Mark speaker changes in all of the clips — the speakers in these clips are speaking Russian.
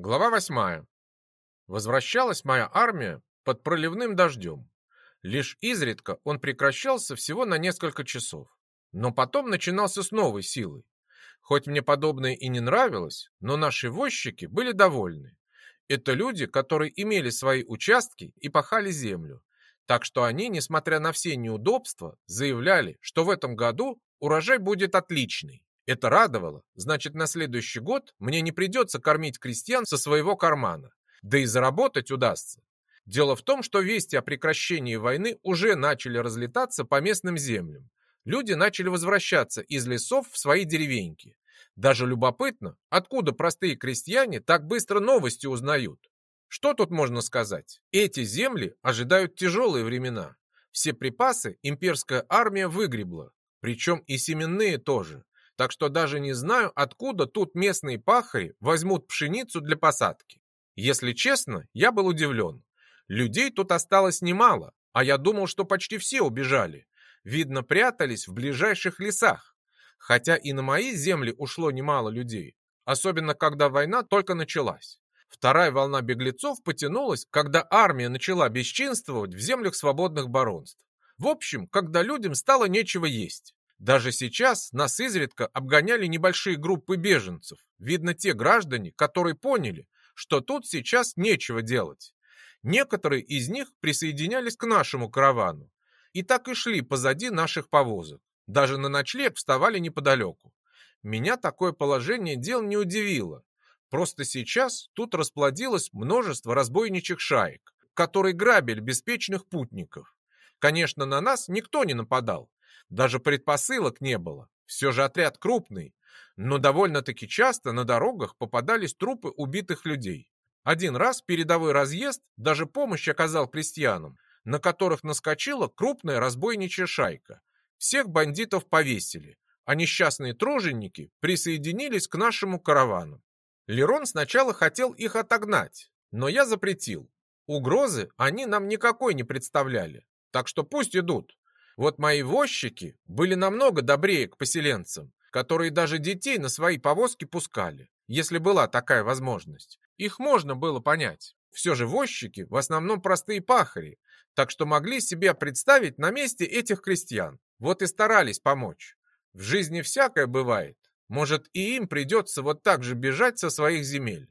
Speaker 1: Глава восьмая. Возвращалась моя армия под проливным дождем. Лишь изредка он прекращался всего на несколько часов. Но потом начинался с новой силой. Хоть мне подобное и не нравилось, но наши возчики были довольны. Это люди, которые имели свои участки и пахали землю. Так что они, несмотря на все неудобства, заявляли, что в этом году урожай будет отличный. Это радовало, значит, на следующий год мне не придется кормить крестьян со своего кармана. Да и заработать удастся. Дело в том, что вести о прекращении войны уже начали разлетаться по местным землям. Люди начали возвращаться из лесов в свои деревеньки. Даже любопытно, откуда простые крестьяне так быстро новости узнают. Что тут можно сказать? Эти земли ожидают тяжелые времена. Все припасы имперская армия выгребла, причем и семенные тоже. Так что даже не знаю, откуда тут местные пахари возьмут пшеницу для посадки. Если честно, я был удивлен. Людей тут осталось немало, а я думал, что почти все убежали. Видно, прятались в ближайших лесах. Хотя и на мои земли ушло немало людей, особенно когда война только началась. Вторая волна беглецов потянулась, когда армия начала бесчинствовать в землях свободных баронств. В общем, когда людям стало нечего есть. Даже сейчас нас изредка обгоняли небольшие группы беженцев. Видно, те граждане, которые поняли, что тут сейчас нечего делать. Некоторые из них присоединялись к нашему каравану и так и шли позади наших повозок. Даже на ночлег вставали неподалеку. Меня такое положение дел не удивило. Просто сейчас тут расплодилось множество разбойничьих шаек, которые грабили беспечных путников. Конечно, на нас никто не нападал, даже предпосылок не было. Все же отряд крупный. Но довольно-таки часто на дорогах попадались трупы убитых людей. Один раз передовой разъезд даже помощь оказал крестьянам, на которых наскочила крупная разбойничья шайка. Всех бандитов повесили, а несчастные труженики присоединились к нашему каравану. Лерон сначала хотел их отогнать, но я запретил. Угрозы они нам никакой не представляли, так что пусть идут. Вот мои возчики были намного добрее к поселенцам, которые даже детей на свои повозки пускали, если была такая возможность. Их можно было понять. Все же возчики в основном простые пахари, так что могли себе представить на месте этих крестьян. Вот и старались помочь. В жизни всякое бывает. Может, и им придется вот так же бежать со своих земель.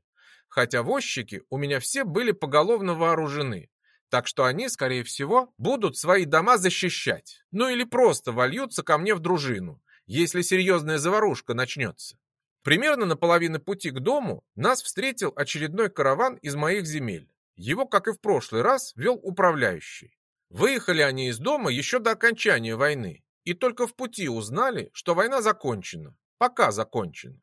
Speaker 1: Хотя возчики у меня все были поголовно вооружены, так что они, скорее всего, будут свои дома защищать. Ну или просто вольются ко мне в дружину, если серьезная заварушка начнется. Примерно на половине пути к дому нас встретил очередной караван из моих земель. Его, как и в прошлый раз, вел управляющий. Выехали они из дома еще до окончания войны, и только в пути узнали, что война закончена, пока закончена.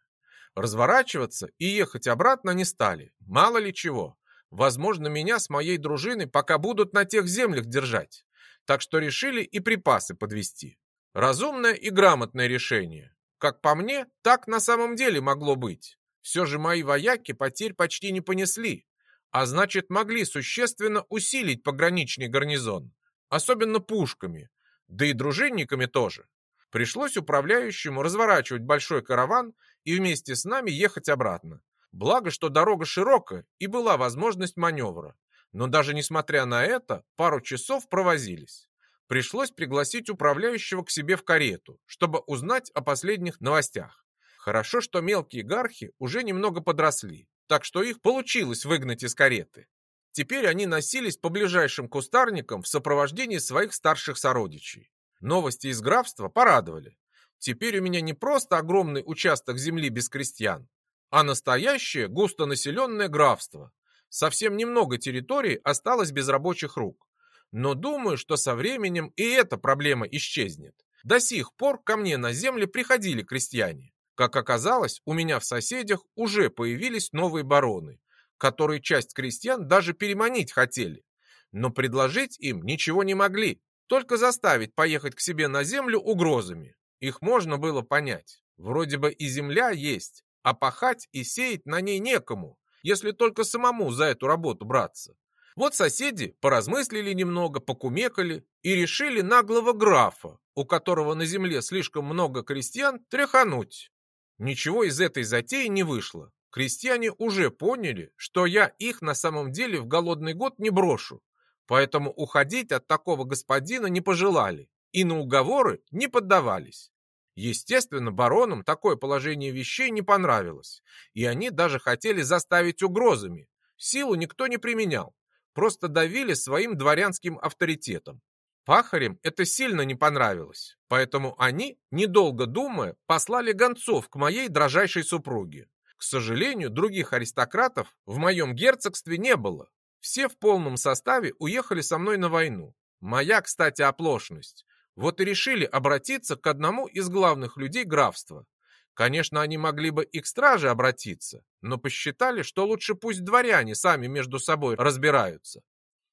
Speaker 1: Разворачиваться и ехать обратно не стали, мало ли чего. Возможно, меня с моей дружиной пока будут на тех землях держать. Так что решили и припасы подвести. Разумное и грамотное решение. Как по мне, так на самом деле могло быть. Все же мои вояки потерь почти не понесли, а значит могли существенно усилить пограничный гарнизон, особенно пушками, да и дружинниками тоже. Пришлось управляющему разворачивать большой караван и вместе с нами ехать обратно. Благо, что дорога широкая и была возможность маневра. Но даже несмотря на это, пару часов провозились. Пришлось пригласить управляющего к себе в карету, чтобы узнать о последних новостях. Хорошо, что мелкие гархи уже немного подросли, так что их получилось выгнать из кареты. Теперь они носились по ближайшим кустарникам в сопровождении своих старших сородичей. Новости из графства порадовали. Теперь у меня не просто огромный участок земли без крестьян, а настоящее густонаселенное графство. Совсем немного территорий осталось без рабочих рук. Но думаю, что со временем и эта проблема исчезнет. До сих пор ко мне на земле приходили крестьяне. Как оказалось, у меня в соседях уже появились новые бароны, которые часть крестьян даже переманить хотели. Но предложить им ничего не могли, только заставить поехать к себе на землю угрозами. Их можно было понять. Вроде бы и земля есть, а пахать и сеять на ней некому, если только самому за эту работу браться. Вот соседи поразмыслили немного, покумекали и решили наглого графа, у которого на земле слишком много крестьян, тряхануть. Ничего из этой затеи не вышло. крестьяне уже поняли, что я их на самом деле в голодный год не брошу, поэтому уходить от такого господина не пожелали и на уговоры не поддавались. Естественно, баронам такое положение вещей не понравилось, и они даже хотели заставить угрозами. Силу никто не применял, просто давили своим дворянским авторитетом. Пахарям это сильно не понравилось, поэтому они, недолго думая, послали гонцов к моей дрожайшей супруге. К сожалению, других аристократов в моем герцогстве не было. Все в полном составе уехали со мной на войну. Моя, кстати, оплошность. Вот и решили обратиться к одному из главных людей графства. Конечно, они могли бы и к страже обратиться, но посчитали, что лучше пусть дворяне сами между собой разбираются.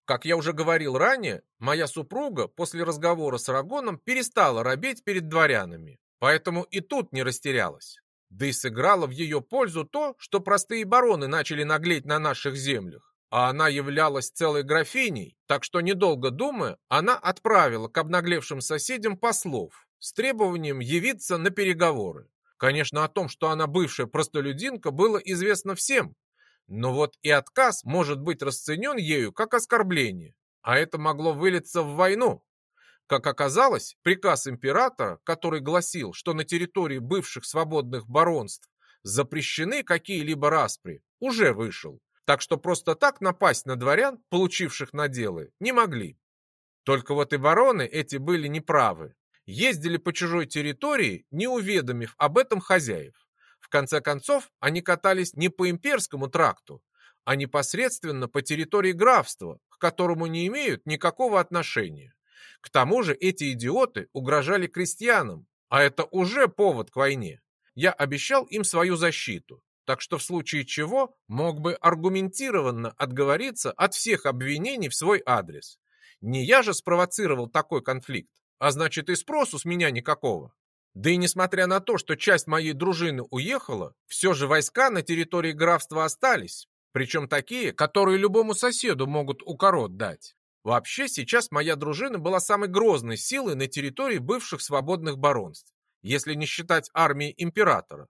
Speaker 1: Как я уже говорил ранее, моя супруга после разговора с Рагоном перестала робеть перед дворянами, поэтому и тут не растерялась. Да и сыграло в ее пользу то, что простые бароны начали наглеть на наших землях а она являлась целой графиней, так что, недолго думая, она отправила к обнаглевшим соседям послов с требованием явиться на переговоры. Конечно, о том, что она бывшая простолюдинка, было известно всем, но вот и отказ может быть расценен ею как оскорбление, а это могло вылиться в войну. Как оказалось, приказ императора, который гласил, что на территории бывших свободных баронств запрещены какие-либо распри, уже вышел так что просто так напасть на дворян, получивших наделы, не могли. Только вот и бароны эти были неправы. Ездили по чужой территории, не уведомив об этом хозяев. В конце концов, они катались не по имперскому тракту, а непосредственно по территории графства, к которому не имеют никакого отношения. К тому же эти идиоты угрожали крестьянам, а это уже повод к войне. Я обещал им свою защиту, так что в случае чего мог бы аргументированно отговориться от всех обвинений в свой адрес. Не я же спровоцировал такой конфликт, а значит и спросу с меня никакого. Да и несмотря на то, что часть моей дружины уехала, все же войска на территории графства остались, причем такие, которые любому соседу могут укорот дать. Вообще, сейчас моя дружина была самой грозной силой на территории бывших свободных баронств, если не считать армии императора.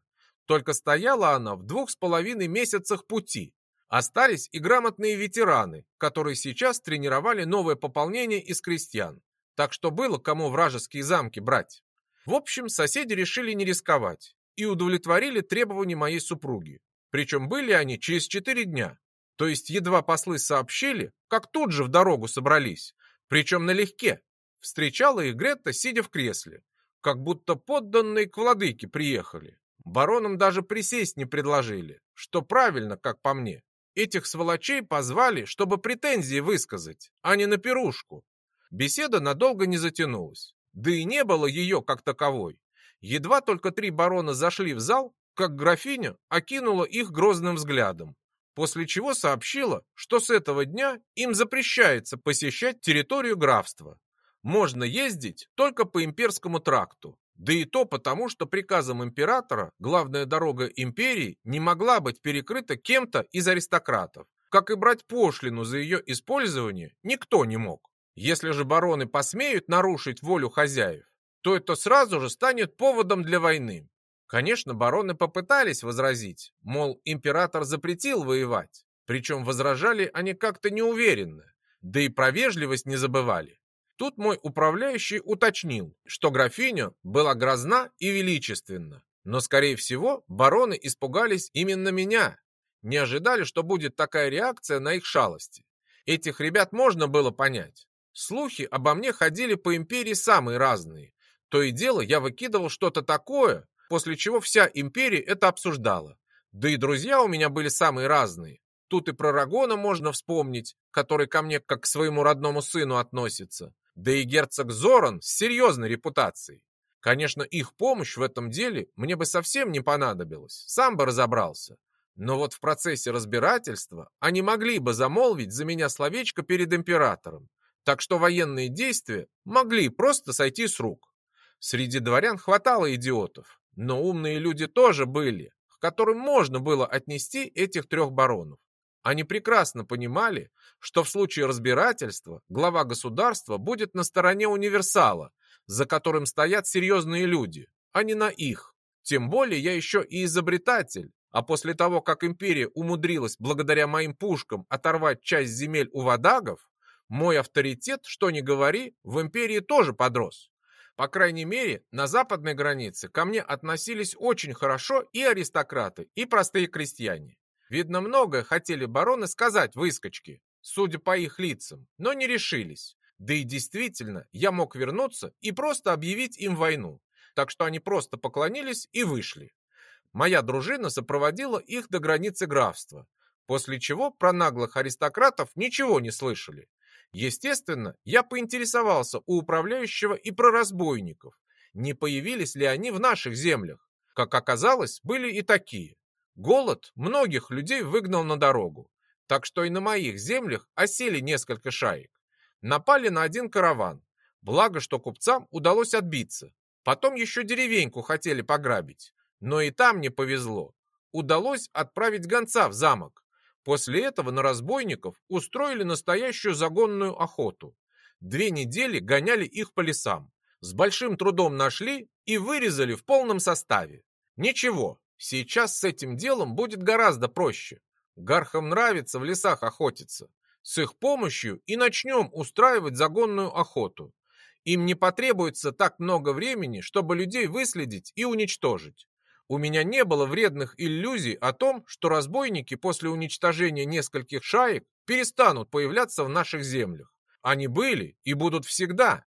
Speaker 1: Только стояла она в двух с половиной месяцах пути. Остались и грамотные ветераны, которые сейчас тренировали новое пополнение из крестьян. Так что было кому вражеские замки брать. В общем, соседи решили не рисковать и удовлетворили требования моей супруги. Причем были они через четыре дня. То есть едва послы сообщили, как тут же в дорогу собрались. Причем налегке. Встречала их Гретта, сидя в кресле. Как будто подданные к владыке приехали. Баронам даже присесть не предложили, что правильно, как по мне. Этих сволочей позвали, чтобы претензии высказать, а не на пирушку. Беседа надолго не затянулась, да и не было ее как таковой. Едва только три барона зашли в зал, как графиня окинула их грозным взглядом, после чего сообщила, что с этого дня им запрещается посещать территорию графства. Можно ездить только по имперскому тракту, да и то потому, что приказом императора главная дорога империи не могла быть перекрыта кем-то из аристократов. Как и брать пошлину за ее использование никто не мог. Если же бароны посмеют нарушить волю хозяев, то это сразу же станет поводом для войны. Конечно, бароны попытались возразить, мол, император запретил воевать, причем возражали они как-то неуверенно, да и про вежливость не забывали. Тут мой управляющий уточнил, что графиня была грозна и величественна. Но, скорее всего, бароны испугались именно меня. Не ожидали, что будет такая реакция на их шалости. Этих ребят можно было понять. Слухи обо мне ходили по империи самые разные. То и дело я выкидывал что-то такое, после чего вся империя это обсуждала. Да и друзья у меня были самые разные. Тут и про Рагона можно вспомнить, который ко мне как к своему родному сыну относится. Да и герцог Зоран с серьезной репутацией. Конечно, их помощь в этом деле мне бы совсем не понадобилась, сам бы разобрался. Но вот в процессе разбирательства они могли бы замолвить за меня словечко перед императором, так что военные действия могли просто сойти с рук. Среди дворян хватало идиотов, но умные люди тоже были, к которым можно было отнести этих трех баронов. Они прекрасно понимали, что в случае разбирательства глава государства будет на стороне универсала, за которым стоят серьезные люди, а не на их. Тем более я еще и изобретатель, А после того, как империя умудрилась благодаря моим пушкам оторвать часть земель у вадагов, мой авторитет, что ни говори, в империи тоже подрос. По крайней мере, на западной границе ко мне относились очень хорошо и аристократы, и простые крестьяне. Видно, многое хотели бароны сказать выскочки, судя по их лицам, но не решились. Да и действительно, я мог вернуться и просто объявить им войну. Так что они просто поклонились и вышли. Моя дружина сопроводила их до границы графства, после чего про наглых аристократов ничего не слышали. Естественно, я поинтересовался у управляющего и про разбойников, не появились ли они в наших землях. Как оказалось, были и такие. Голод многих людей выгнал на дорогу, так что и на моих землях осели несколько шаек. Напали на один караван, благо что купцам удалось отбиться. Потом еще деревеньку хотели пограбить, но и там не повезло. Удалось отправить гонца в замок. После этого на разбойников устроили настоящую загонную охоту. Две недели гоняли их по лесам. С большим трудом нашли и вырезали в полном составе. Ничего, сейчас с этим делом будет гораздо проще. Гархам нравится в лесах охотиться. С их помощью и начнем устраивать загонную охоту. Им не потребуется так много времени, чтобы людей выследить и уничтожить. У меня не было вредных иллюзий о том, что разбойники после уничтожения нескольких шаек перестанут появляться в наших землях. Они были и будут всегда.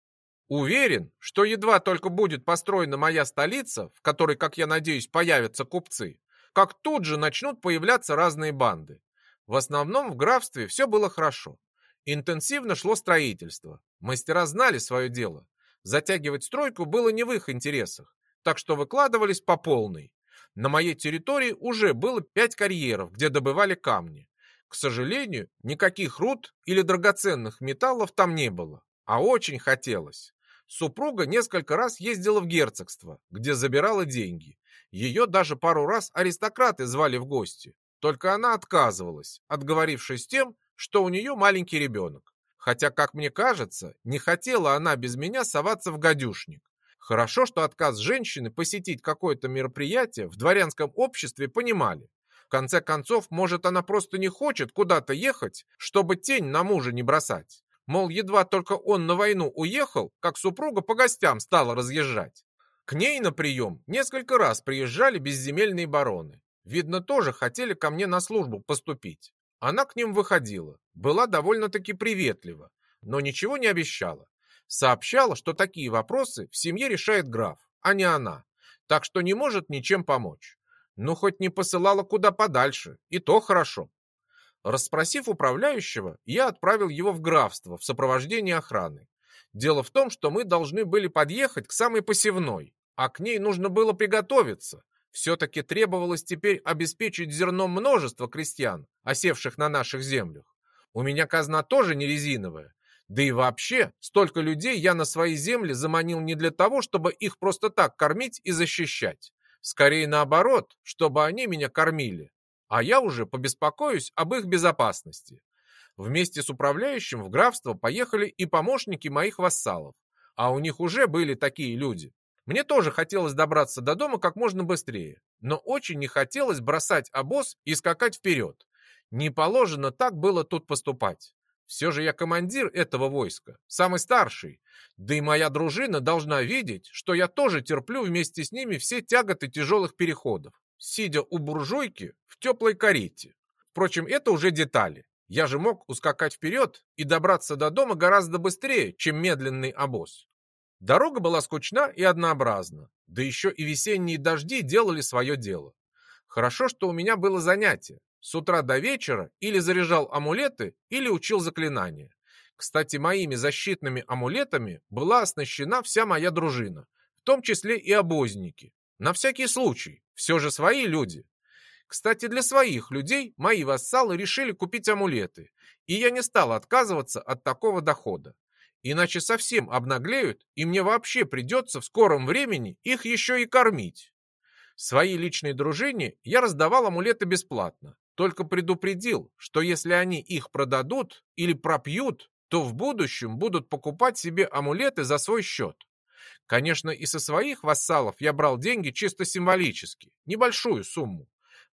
Speaker 1: Уверен, что едва только будет построена моя столица, в которой, как я надеюсь, появятся купцы, как тут же начнут появляться разные банды. В основном в графстве все было хорошо. Интенсивно шло строительство. Мастера знали свое дело. Затягивать стройку было не в их интересах так что выкладывались по полной. На моей территории уже было пять карьеров, где добывали камни. К сожалению, никаких руд или драгоценных металлов там не было, а очень хотелось. Супруга несколько раз ездила в герцогство, где забирала деньги. Ее даже пару раз аристократы звали в гости. Только она отказывалась, отговорившись тем, что у нее маленький ребенок. Хотя, как мне кажется, не хотела она без меня соваться в гадюшник. Хорошо, что отказ женщины посетить какое-то мероприятие в дворянском обществе понимали. В конце концов, может, она просто не хочет куда-то ехать, чтобы тень на мужа не бросать. Мол, едва только он на войну уехал, как супруга по гостям стала разъезжать. К ней на прием несколько раз приезжали безземельные бароны. Видно, тоже хотели ко мне на службу поступить. Она к ним выходила, была довольно-таки приветлива, но ничего не обещала. Сообщала, что такие вопросы в семье решает граф, а не она, так что не может ничем помочь. Ну, хоть не посылала куда подальше, и то хорошо. Расспросив управляющего, я отправил его в графство в сопровождении охраны. Дело в том, что мы должны были подъехать к самой посевной, а к ней нужно было приготовиться. Все-таки требовалось теперь обеспечить зерном множество крестьян, осевших на наших землях. У меня казна тоже не резиновая, да и вообще, столько людей я на свои земли заманил не для того, чтобы их просто так кормить и защищать. Скорее наоборот, чтобы они меня кормили. А я уже побеспокоюсь об их безопасности. Вместе с управляющим в графство поехали и помощники моих вассалов. А у них уже были такие люди. Мне тоже хотелось добраться до дома как можно быстрее, но очень не хотелось бросать обоз и скакать вперед. Не положено так было тут поступать. Все же я командир этого войска, самый старший. Да и моя дружина должна видеть, что я тоже терплю вместе с ними все тяготы тяжелых переходов, сидя у буржуйки в теплой карете. Впрочем, это уже детали. Я же мог ускакать вперед и добраться до дома гораздо быстрее, чем медленный обоз. Дорога была скучна и однообразна, да еще и весенние дожди делали свое дело. Хорошо, что у меня было занятие, с утра до вечера или заряжал амулеты, или учил заклинания. Кстати, моими защитными амулетами была оснащена вся моя дружина, в том числе и обозники. На всякий случай, все же свои люди. Кстати, для своих людей мои вассалы решили купить амулеты, и я не стал отказываться от такого дохода. Иначе совсем обнаглеют, и мне вообще придется в скором времени их еще и кормить. Своей личной дружине я раздавал амулеты бесплатно, только предупредил, что если они их продадут или пропьют, то в будущем будут покупать себе амулеты за свой счет. Конечно, и со своих вассалов я брал деньги чисто символически, небольшую сумму.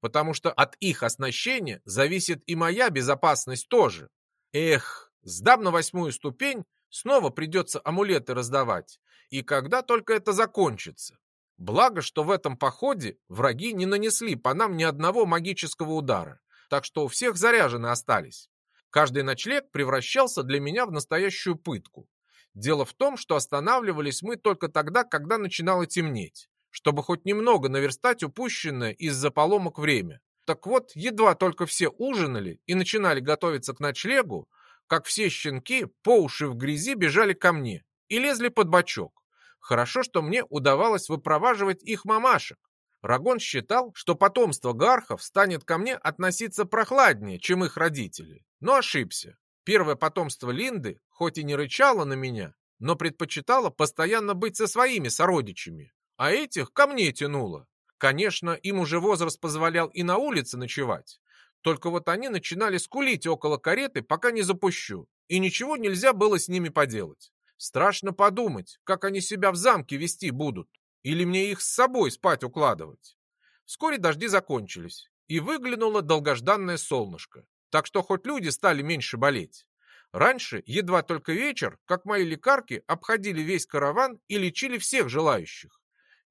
Speaker 1: потому что от их оснащения зависит и моя безопасность тоже. Эх, сдам на восьмую ступень, снова придется амулеты раздавать. И когда только это закончится? Благо, что в этом походе враги не нанесли по нам ни одного магического удара, так что у всех заряжены остались. Каждый ночлег превращался для меня в настоящую пытку. Дело в том, что останавливались мы только тогда, когда начинало темнеть, чтобы хоть немного наверстать упущенное из-за поломок время. Так вот, едва только все ужинали и начинали готовиться к ночлегу, как все щенки по уши в грязи бежали ко мне и лезли под бочок. Хорошо, что мне удавалось выпроваживать их мамашек. Рагон считал, что потомство гархов станет ко мне относиться прохладнее, чем их родители. Но ошибся. Первое потомство Линды, хоть и не рычало на меня, но предпочитало постоянно быть со своими сородичами, а этих ко мне тянуло. Конечно, им уже возраст позволял и на улице ночевать. Только вот они начинали скулить около кареты, пока не запущу, и ничего нельзя было с ними поделать. Страшно подумать, как они себя в замке вести будут, или мне их с собой спать укладывать. Вскоре дожди закончились, и выглянуло долгожданное солнышко так что хоть люди стали меньше болеть. Раньше, едва только вечер, как мои лекарки обходили весь караван и лечили всех желающих.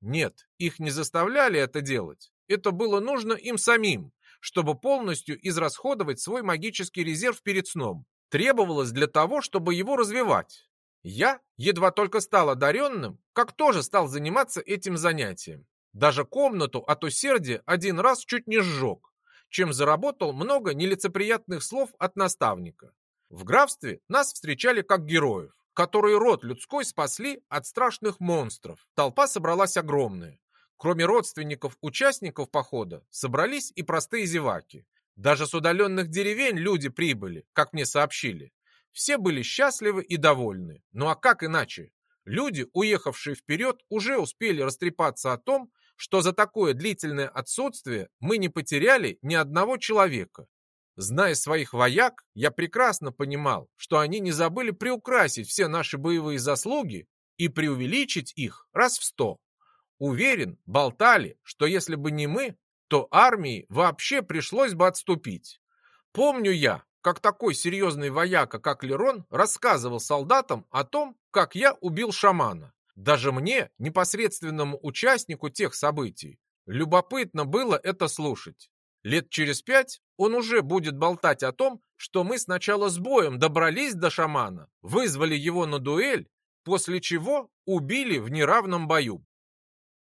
Speaker 1: Нет, их не заставляли это делать. Это было нужно им самим, чтобы полностью израсходовать свой магический резерв перед сном. Требовалось для того, чтобы его развивать. Я едва только стал одаренным, как тоже стал заниматься этим занятием. Даже комнату от усердия один раз чуть не сжег чем заработал много нелицеприятных слов от наставника. В графстве нас встречали как героев, которые род людской спасли от страшных монстров. Толпа собралась огромная. Кроме родственников участников похода, собрались и простые зеваки. Даже с удаленных деревень люди прибыли, как мне сообщили. Все были счастливы и довольны. Ну а как иначе? Люди, уехавшие вперед, уже успели растрепаться о том, что за такое длительное отсутствие мы не потеряли ни одного человека. Зная своих вояк, я прекрасно понимал, что они не забыли приукрасить все наши боевые заслуги и преувеличить их раз в сто. Уверен, болтали, что если бы не мы, то армии вообще пришлось бы отступить. Помню я, как такой серьезный вояка, как Лерон, рассказывал солдатам о том, как я убил шамана. Даже мне, непосредственному участнику тех событий, любопытно было это слушать. Лет через пять он уже будет болтать о том, что мы сначала с боем добрались до шамана, вызвали его на дуэль, после чего убили в неравном бою.